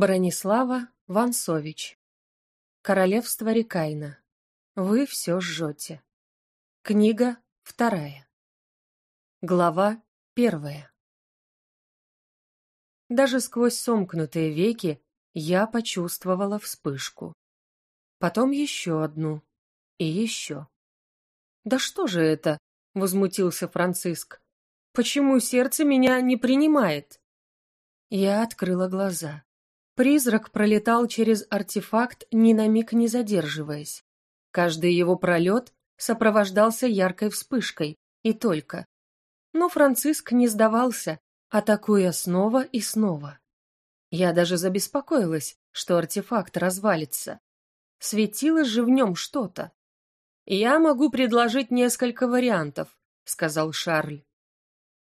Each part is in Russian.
Бронислава Вансович. Королевство Рекайна. Вы все жжете. Книга вторая. Глава первая. Даже сквозь сомкнутые веки я почувствовала вспышку. Потом еще одну. И еще. «Да что же это?» — возмутился Франциск. «Почему сердце меня не принимает?» Я открыла глаза. Призрак пролетал через артефакт, ни на миг не задерживаясь. Каждый его пролет сопровождался яркой вспышкой, и только. Но Франциск не сдавался, атакуя снова и снова. Я даже забеспокоилась, что артефакт развалится. Светилось же в нем что-то. «Я могу предложить несколько вариантов», — сказал Шарль.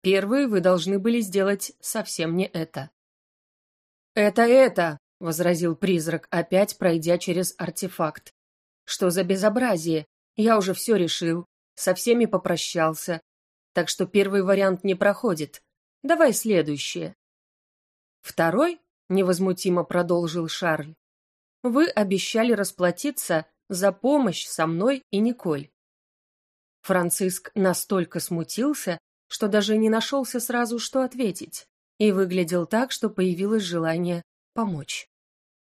«Первые вы должны были сделать совсем не это. «Это это!» — возразил призрак, опять пройдя через артефакт. «Что за безобразие? Я уже все решил, со всеми попрощался. Так что первый вариант не проходит. Давай следующее». «Второй?» — невозмутимо продолжил Шарль. «Вы обещали расплатиться за помощь со мной и Николь». Франциск настолько смутился, что даже не нашелся сразу, что ответить и выглядел так, что появилось желание помочь.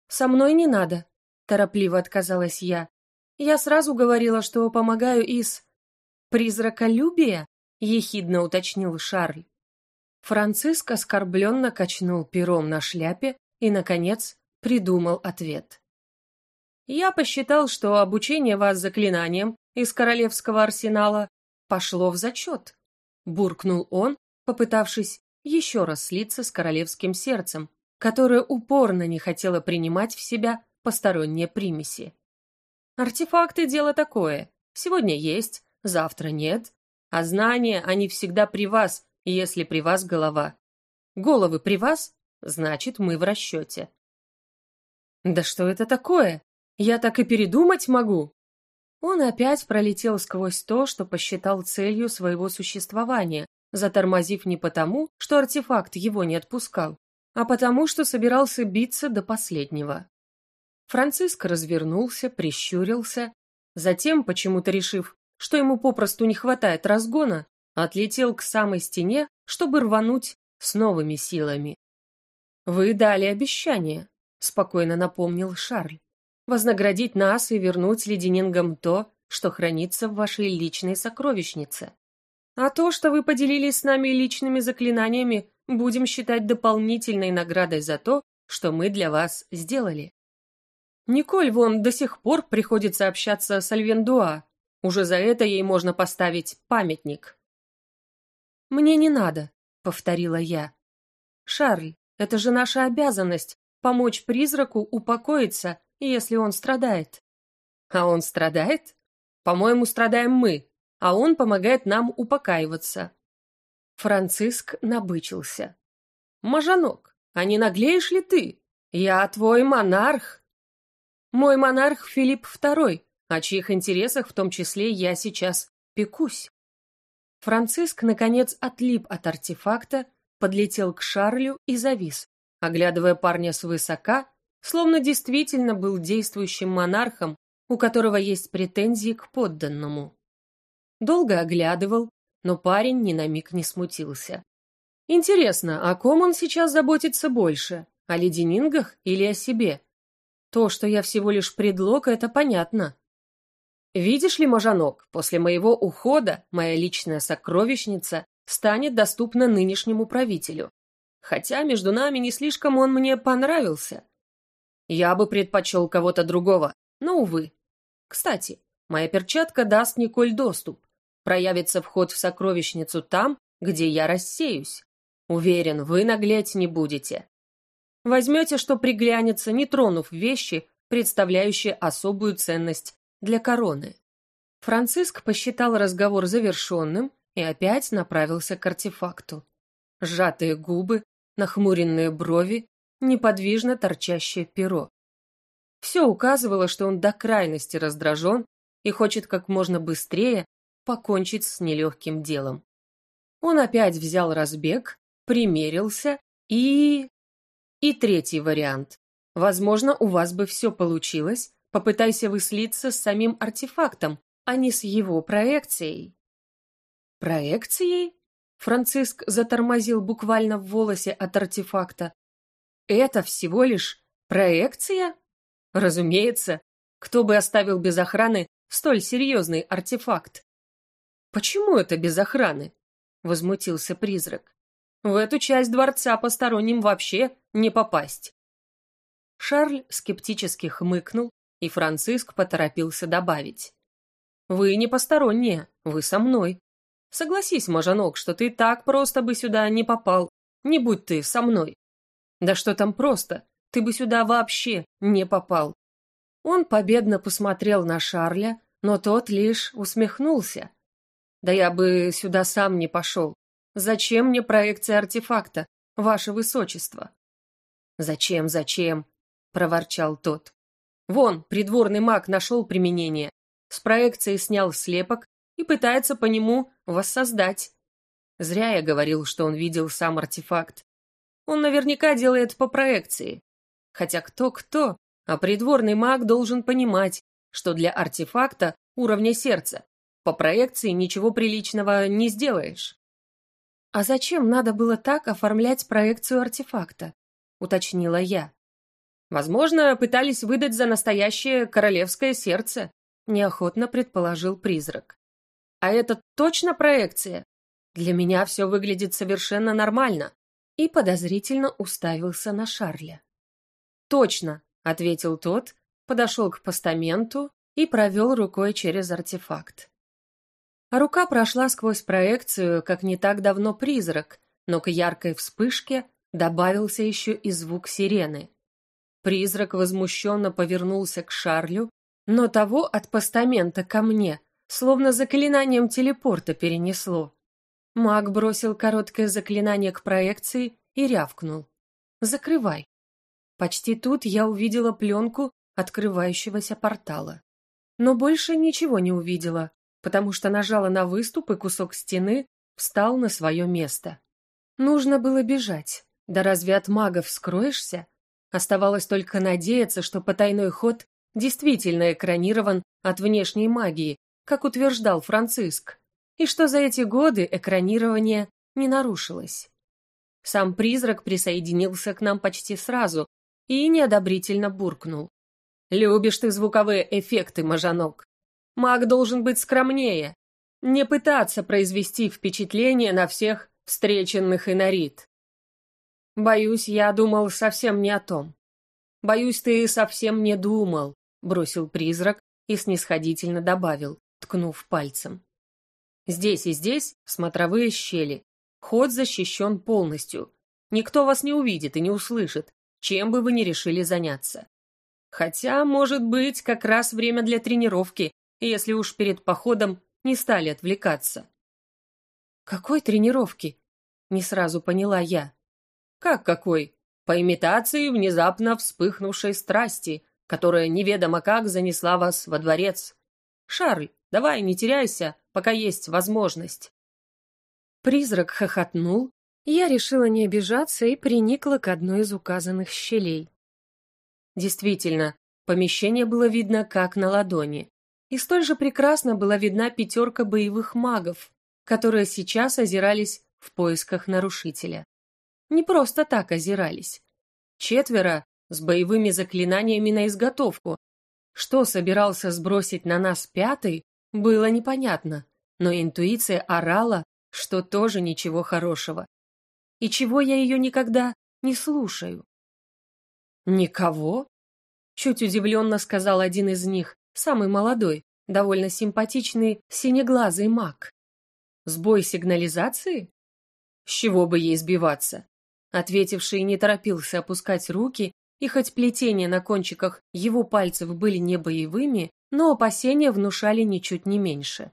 «Со мной не надо», — торопливо отказалась я. «Я сразу говорила, что помогаю из...» «Призраколюбия?» — ехидно уточнил Шарль. Франциск оскорбленно качнул пером на шляпе и, наконец, придумал ответ. «Я посчитал, что обучение вас заклинаниям из королевского арсенала пошло в зачет», — буркнул он, попытавшись еще раз слиться с королевским сердцем, которое упорно не хотело принимать в себя посторонние примеси. Артефакты – дело такое. Сегодня есть, завтра нет. А знания, они всегда при вас, если при вас голова. Головы при вас, значит, мы в расчете. Да что это такое? Я так и передумать могу. Он опять пролетел сквозь то, что посчитал целью своего существования, затормозив не потому, что артефакт его не отпускал, а потому, что собирался биться до последнего. Франциск развернулся, прищурился, затем, почему-то решив, что ему попросту не хватает разгона, отлетел к самой стене, чтобы рвануть с новыми силами. «Вы дали обещание», — спокойно напомнил Шарль, «вознаградить нас и вернуть леденингам то, что хранится в вашей личной сокровищнице. А то, что вы поделились с нами личными заклинаниями, будем считать дополнительной наградой за то, что мы для вас сделали. Николь вон до сих пор приходится общаться с Альвендуа. Уже за это ей можно поставить памятник. «Мне не надо», — повторила я. «Шарль, это же наша обязанность — помочь призраку упокоиться, если он страдает». «А он страдает? По-моему, страдаем мы», а он помогает нам упокаиваться. Франциск набычился. «Мажанок, а не наглеешь ли ты? Я твой монарх!» «Мой монарх Филипп II, о чьих интересах в том числе я сейчас пекусь». Франциск, наконец, отлип от артефакта, подлетел к Шарлю и завис, оглядывая парня свысока, словно действительно был действующим монархом, у которого есть претензии к подданному. Долго оглядывал, но парень ни на миг не смутился. Интересно, о ком он сейчас заботится больше? О леденингах или о себе? То, что я всего лишь предлог, это понятно. Видишь ли, Можанок, после моего ухода моя личная сокровищница станет доступна нынешнему правителю. Хотя между нами не слишком он мне понравился. Я бы предпочел кого-то другого, но, увы. Кстати, моя перчатка даст Николь доступ проявится вход в сокровищницу там, где я рассеюсь. Уверен, вы наглеть не будете. Возьмете, что приглянется, не тронув вещи, представляющие особую ценность для короны. Франциск посчитал разговор завершенным и опять направился к артефакту. Сжатые губы, нахмуренные брови, неподвижно торчащее перо. Все указывало, что он до крайности раздражен и хочет как можно быстрее покончить с нелегким делом. Он опять взял разбег, примерился и... И третий вариант. Возможно, у вас бы все получилось, попытайся вы слиться с самим артефактом, а не с его проекцией. Проекцией? Франциск затормозил буквально в волосе от артефакта. Это всего лишь проекция? Разумеется, кто бы оставил без охраны столь серьезный артефакт? Почему это без охраны? Возмутился призрак. В эту часть дворца посторонним вообще не попасть. Шарль скептически хмыкнул, и Франциск поторопился добавить. «Вы не посторонние, вы со мной. Согласись, мажанок, что ты так просто бы сюда не попал, не будь ты со мной. Да что там просто, ты бы сюда вообще не попал». Он победно посмотрел на Шарля, но тот лишь усмехнулся. «Да я бы сюда сам не пошел. Зачем мне проекция артефакта, ваше высочество?» «Зачем, зачем?» — проворчал тот. «Вон, придворный маг нашел применение. С проекции снял слепок и пытается по нему воссоздать. Зря я говорил, что он видел сам артефакт. Он наверняка делает по проекции. Хотя кто-кто, а придворный маг должен понимать, что для артефакта уровня сердца по проекции ничего приличного не сделаешь. «А зачем надо было так оформлять проекцию артефакта?» — уточнила я. Возможно, пытались выдать за настоящее королевское сердце, неохотно предположил призрак. А это точно проекция? Для меня все выглядит совершенно нормально. И подозрительно уставился на Шарля. Точно, ответил тот, подошел к постаменту и провел рукой через артефакт. Рука прошла сквозь проекцию, как не так давно призрак, но к яркой вспышке добавился еще и звук сирены. Призрак возмущенно повернулся к Шарлю, но того от постамента ко мне, словно заклинанием телепорта перенесло. Маг бросил короткое заклинание к проекции и рявкнул. «Закрывай». Почти тут я увидела пленку открывающегося портала. Но больше ничего не увидела, потому что нажала на выступ, и кусок стены встал на свое место. Нужно было бежать. Да разве от магов скроешься? Оставалось только надеяться, что потайной ход действительно экранирован от внешней магии, как утверждал Франциск, и что за эти годы экранирование не нарушилось. Сам призрак присоединился к нам почти сразу и неодобрительно буркнул. «Любишь ты звуковые эффекты, мажанок. Маг должен быть скромнее, не пытаться произвести впечатление на всех встреченных инорит. Боюсь, я думал совсем не о том. Боюсь, ты совсем не думал, бросил призрак и снисходительно добавил, ткнув пальцем. Здесь и здесь смотровые щели. Ход защищен полностью. Никто вас не увидит и не услышит, чем бы вы ни решили заняться. Хотя, может быть, как раз время для тренировки, если уж перед походом не стали отвлекаться. «Какой тренировки?» — не сразу поняла я. Как какой? По имитации внезапно вспыхнувшей страсти, которая неведомо как занесла вас во дворец. Шарль, давай, не теряйся, пока есть возможность. Призрак хохотнул, я решила не обижаться и приникла к одной из указанных щелей. Действительно, помещение было видно как на ладони. И столь же прекрасно была видна пятерка боевых магов, которые сейчас озирались в поисках нарушителя не просто так озирались. Четверо с боевыми заклинаниями на изготовку. Что собирался сбросить на нас пятый, было непонятно, но интуиция орала, что тоже ничего хорошего. И чего я ее никогда не слушаю. «Никого?» — чуть удивленно сказал один из них, самый молодой, довольно симпатичный синеглазый маг. «Сбой сигнализации? С чего бы ей сбиваться? Ответивший не торопился опускать руки, и хоть плетения на кончиках его пальцев были не боевыми, но опасения внушали ничуть не меньше.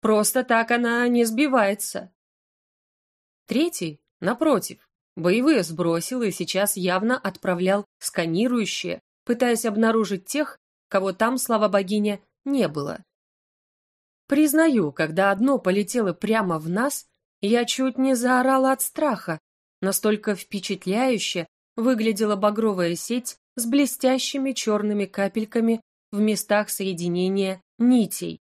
Просто так она не сбивается. Третий, напротив, боевые сбросил и сейчас явно отправлял сканирующие, пытаясь обнаружить тех, кого там, слава богине, не было. Признаю, когда одно полетело прямо в нас, я чуть не заорала от страха, Настолько впечатляюще выглядела багровая сеть с блестящими черными капельками в местах соединения нитей.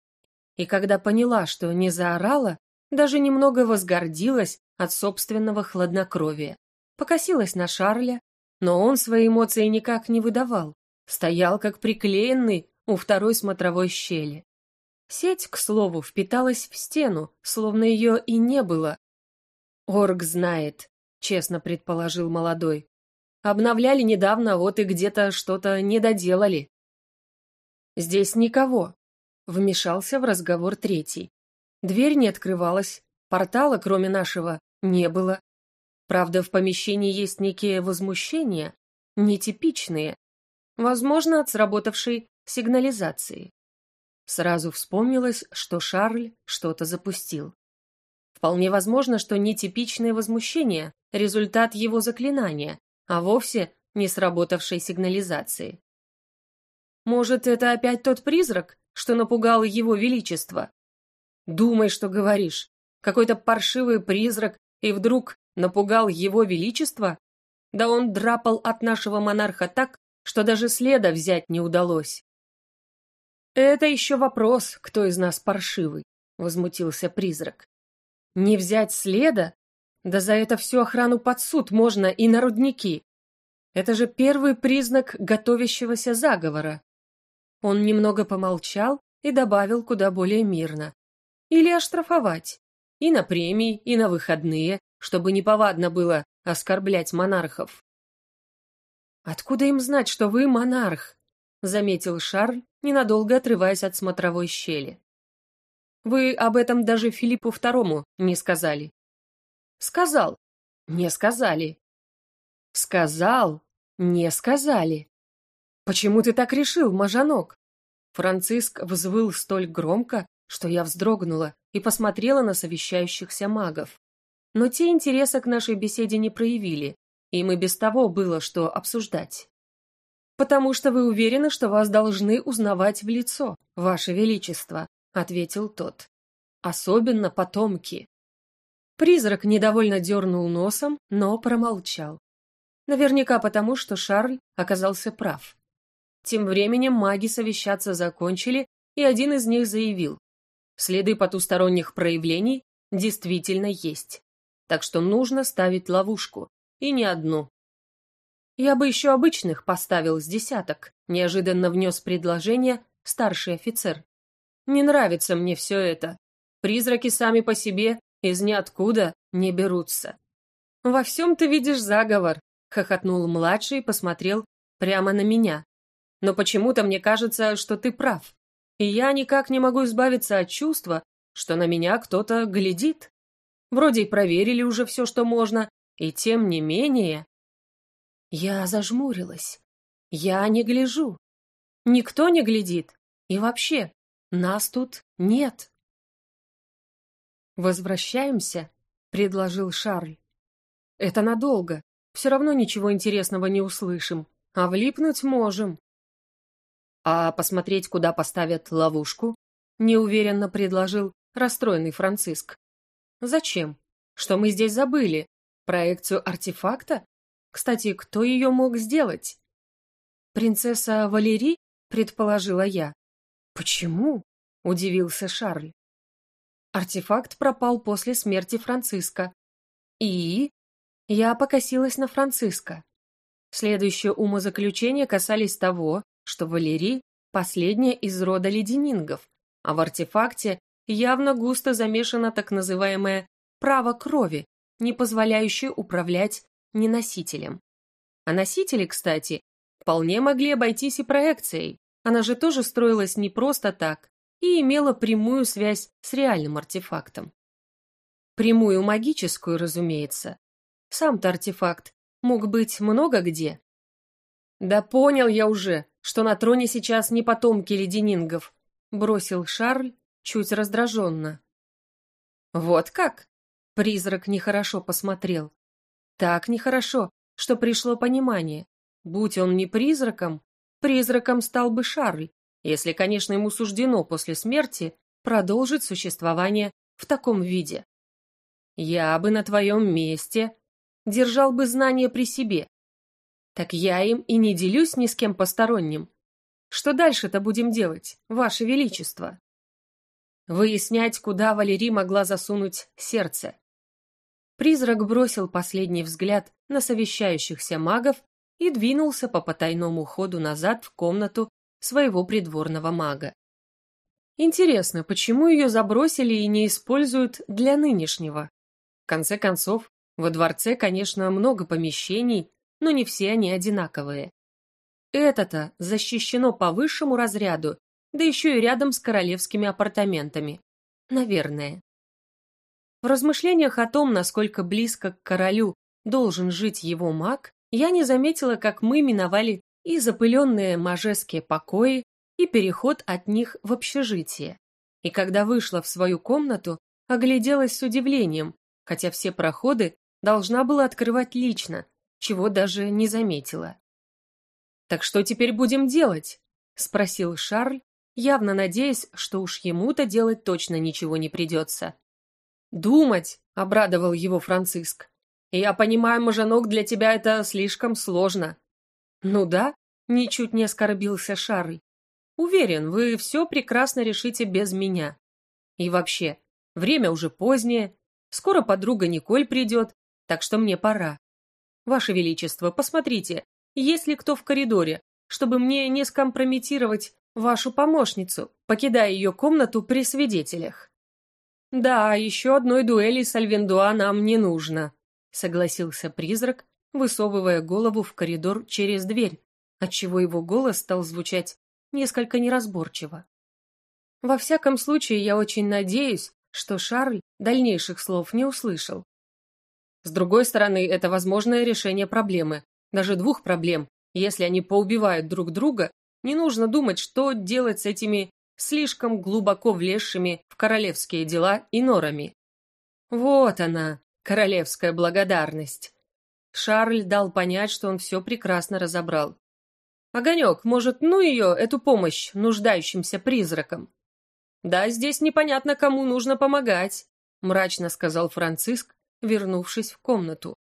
И когда поняла, что не заорала, даже немного возгордилась от собственного хладнокровия. Покосилась на Шарля, но он свои эмоции никак не выдавал, стоял как приклеенный у второй смотровой щели. Сеть, к слову, впиталась в стену, словно ее и не было. «Орг знает», — честно предположил молодой. «Обновляли недавно, вот и где-то что-то не доделали». «Здесь никого», — вмешался в разговор третий. Дверь не открывалась, портала, кроме нашего, не было. Правда, в помещении есть некие возмущения, нетипичные, возможно, от сработавшей сигнализации. Сразу вспомнилось, что Шарль что-то запустил. Вполне возможно, что нетипичное возмущение – результат его заклинания, а вовсе не сработавшей сигнализации. Может, это опять тот призрак, что напугал его величество? Думай, что говоришь. Какой-то паршивый призрак и вдруг напугал его величество? Да он драпал от нашего монарха так, что даже следа взять не удалось. «Это еще вопрос, кто из нас паршивый», — возмутился призрак. «Не взять следа? Да за это всю охрану под суд можно и на рудники. Это же первый признак готовящегося заговора». Он немного помолчал и добавил куда более мирно. «Или оштрафовать. И на премии, и на выходные, чтобы неповадно было оскорблять монархов». «Откуда им знать, что вы монарх?» — заметил Шарль, ненадолго отрываясь от смотровой щели. «Вы об этом даже Филиппу Второму не сказали». «Сказал. Не сказали». «Сказал. Не сказали». «Почему ты так решил, Мажанок?» Франциск взвыл столь громко, что я вздрогнула и посмотрела на совещающихся магов. Но те интереса к нашей беседе не проявили, им и без того было что обсуждать. «Потому что вы уверены, что вас должны узнавать в лицо, ваше величество», — ответил тот. «Особенно потомки». Призрак недовольно дернул носом, но промолчал. Наверняка потому, что Шарль оказался прав. Тем временем маги совещаться закончили, и один из них заявил. Следы потусторонних проявлений действительно есть. Так что нужно ставить ловушку. И не одну. «Я бы еще обычных поставил с десяток», — неожиданно внес предложение старший офицер. «Не нравится мне все это. Призраки сами по себе из ниоткуда не берутся». «Во всем ты видишь заговор», — хохотнул младший и посмотрел прямо на меня. «Но почему-то мне кажется, что ты прав. И я никак не могу избавиться от чувства, что на меня кто-то глядит. Вроде и проверили уже все, что можно, и тем не менее...» Я зажмурилась. Я не гляжу. Никто не глядит. И вообще, нас тут нет. «Возвращаемся?» — предложил Шарль. «Это надолго. Все равно ничего интересного не услышим. А влипнуть можем». «А посмотреть, куда поставят ловушку?» — неуверенно предложил расстроенный Франциск. «Зачем? Что мы здесь забыли? Проекцию артефакта? Кстати, кто ее мог сделать? Принцесса Валерий, предположила я. Почему? Удивился Шарль. Артефакт пропал после смерти Франциска. И? Я покосилась на Франциска. Следующие умозаключения касались того, что Валерий – последняя из рода леденингов, а в артефакте явно густо замешано так называемое «право крови», не позволяющее управлять не носителем. А носители, кстати, вполне могли обойтись и проекцией. Она же тоже строилась не просто так и имела прямую связь с реальным артефактом. Прямую магическую, разумеется. Сам-то артефакт мог быть много где. «Да понял я уже, что на троне сейчас не потомки леденингов», бросил Шарль чуть раздраженно. «Вот как?» Призрак нехорошо посмотрел. Так нехорошо, что пришло понимание. Будь он не призраком, призраком стал бы Шарль, если, конечно, ему суждено после смерти продолжить существование в таком виде. Я бы на твоем месте держал бы знания при себе. Так я им и не делюсь ни с кем посторонним. Что дальше-то будем делать, Ваше Величество? Выяснять, куда Валерий могла засунуть сердце. Призрак бросил последний взгляд на совещающихся магов и двинулся по потайному ходу назад в комнату своего придворного мага. Интересно, почему ее забросили и не используют для нынешнего? В конце концов, во дворце, конечно, много помещений, но не все они одинаковые. Это-то защищено по высшему разряду, да еще и рядом с королевскими апартаментами. Наверное. В размышлениях о том, насколько близко к королю должен жить его маг, я не заметила, как мы миновали и запыленные мажеские покои, и переход от них в общежитие. И когда вышла в свою комнату, огляделась с удивлением, хотя все проходы должна была открывать лично, чего даже не заметила. «Так что теперь будем делать?» — спросил Шарль, явно надеясь, что уж ему-то делать точно ничего не придется. «Думать!» — обрадовал его Франциск. «Я понимаю, муженок, для тебя это слишком сложно». «Ну да», — ничуть не оскорбился Шарль. Уверен, вы все прекрасно решите без меня. И вообще, время уже позднее, скоро подруга Николь придет, так что мне пора. Ваше Величество, посмотрите, есть ли кто в коридоре, чтобы мне не скомпрометировать вашу помощницу, покидая ее комнату при свидетелях. Да, еще одной дуэли с Альвендуа нам не нужно, согласился призрак, высовывая голову в коридор через дверь, отчего его голос стал звучать несколько неразборчиво. Во всяком случае, я очень надеюсь, что Шарль дальнейших слов не услышал. С другой стороны, это возможное решение проблемы, даже двух проблем. Если они поубивают друг друга, не нужно думать, что делать с этими слишком глубоко влезшими в королевские дела и норами. Вот она, королевская благодарность. Шарль дал понять, что он все прекрасно разобрал. Огонек, может, ну ее, эту помощь нуждающимся призракам? Да, здесь непонятно, кому нужно помогать, мрачно сказал Франциск, вернувшись в комнату.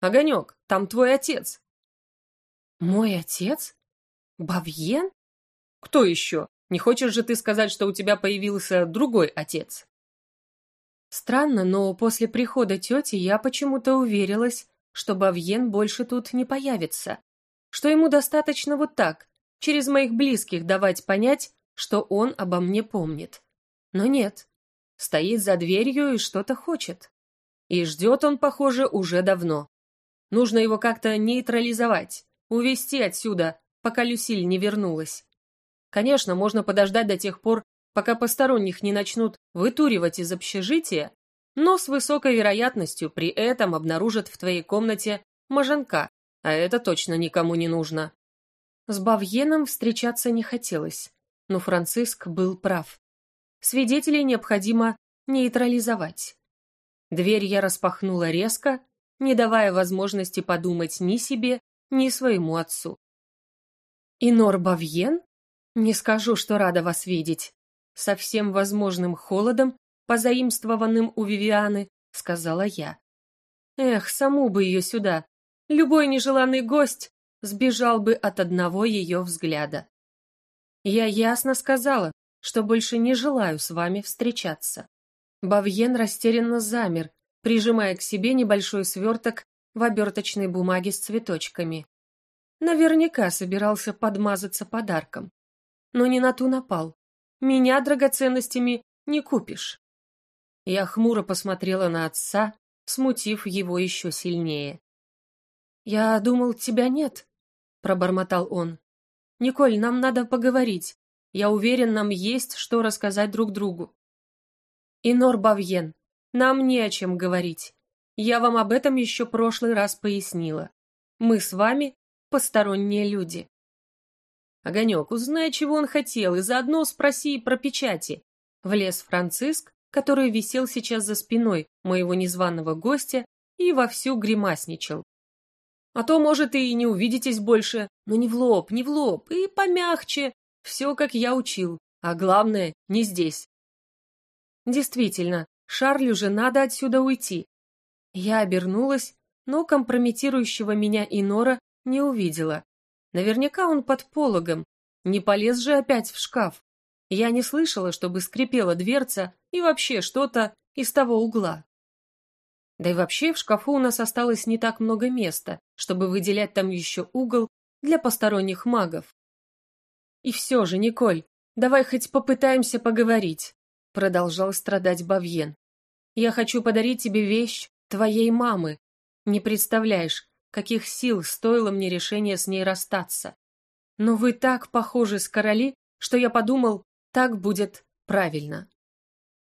Огонек, там твой отец. Мой отец? Бавьен? Кто еще? Не хочешь же ты сказать, что у тебя появился другой отец? Странно, но после прихода тети я почему-то уверилась, что Бавьен больше тут не появится что ему достаточно вот так, через моих близких давать понять, что он обо мне помнит. Но нет, стоит за дверью и что-то хочет. И ждет он, похоже, уже давно. Нужно его как-то нейтрализовать, увести отсюда, пока Люсиль не вернулась. Конечно, можно подождать до тех пор, пока посторонних не начнут вытуривать из общежития, но с высокой вероятностью при этом обнаружат в твоей комнате мажанка, а это точно никому не нужно. С Бавьеном встречаться не хотелось, но Франциск был прав. Свидетелей необходимо нейтрализовать. Дверь я распахнула резко, не давая возможности подумать ни себе, ни своему отцу. «Инор Бавьен? Не скажу, что рада вас видеть. Со всем возможным холодом, позаимствованным у Вивианы, сказала я. Эх, саму бы ее сюда, Любой нежеланный гость сбежал бы от одного ее взгляда. Я ясно сказала, что больше не желаю с вами встречаться. Бавьен растерянно замер, прижимая к себе небольшой сверток в оберточной бумаге с цветочками. Наверняка собирался подмазаться подарком. Но не на ту напал. Меня драгоценностями не купишь. Я хмуро посмотрела на отца, смутив его еще сильнее. «Я думал, тебя нет», — пробормотал он. «Николь, нам надо поговорить. Я уверен, нам есть что рассказать друг другу». «Инор Бавьен, нам не о чем говорить. Я вам об этом еще прошлый раз пояснила. Мы с вами посторонние люди». «Огонек, узнай, чего он хотел, и заодно спроси про печати». Влез Франциск, который висел сейчас за спиной моего незваного гостя и вовсю гримасничал. А то, может, и не увидитесь больше, но не в лоб, не в лоб, и помягче. Все, как я учил. А главное, не здесь. Действительно, Шарлю же надо отсюда уйти. Я обернулась, но компрометирующего меня Инора Не увидела. Наверняка он под пологом. Не полез же опять в шкаф. Я не слышала, чтобы скрипела дверца и вообще что-то из того угла. Да и вообще в шкафу у нас осталось не так много места, чтобы выделять там еще угол для посторонних магов. И все же, Николь, давай хоть попытаемся поговорить, продолжал страдать Бавьен. Я хочу подарить тебе вещь твоей мамы. Не представляешь, каких сил стоило мне решение с ней расстаться. Но вы так похожи с короли, что я подумал, так будет правильно.